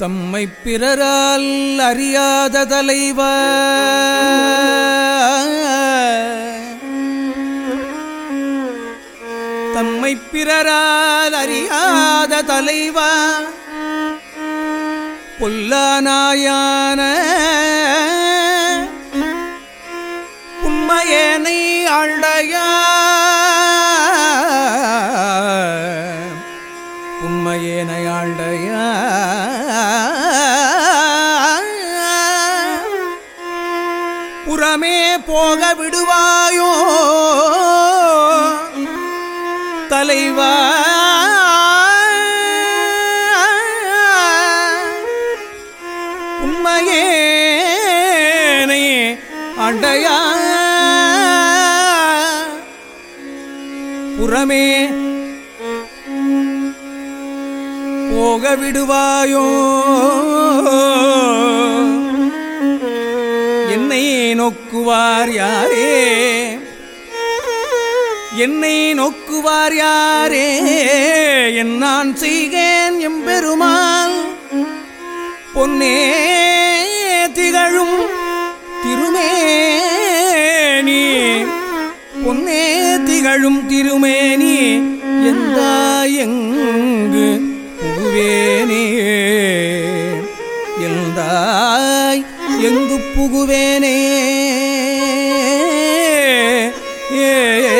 தம்மை பிறரால் அறியாத தலைவ. தம்மை பிறரால் அறியாத தலைவ. பொல்லானாயான உண்மையனை ஆழ்டையா. ஏனையாண்டைய? புறமே போக விடுவாயோ? தலைவா? உண்மையேனை அண்டையா புறமே போக விடுவாயோ என்னை நோக்குவார் யாரே? என்னை நோக்குவார் யாரே? என் நான் செய்கேன் எம்பெருமாள். பொன்னே திகழும் திருமேனி. பொன்னே திகழும் திருமேனி. எந்த எங்கு புகுவேனே. இருந்தாய் எங்கு புகுவேனே. ஏ